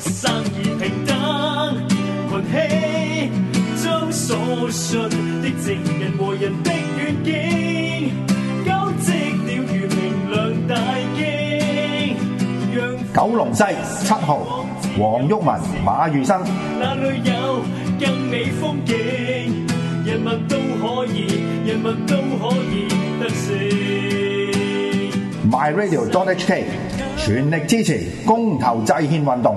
生意平等盘起将所信的情人和人的远景交织了如明亮大惊九龙西七号黄郁文马宇生那里有更美风景人物都可以人物都可以得胜 my radio hk 全力支持公投制宪运动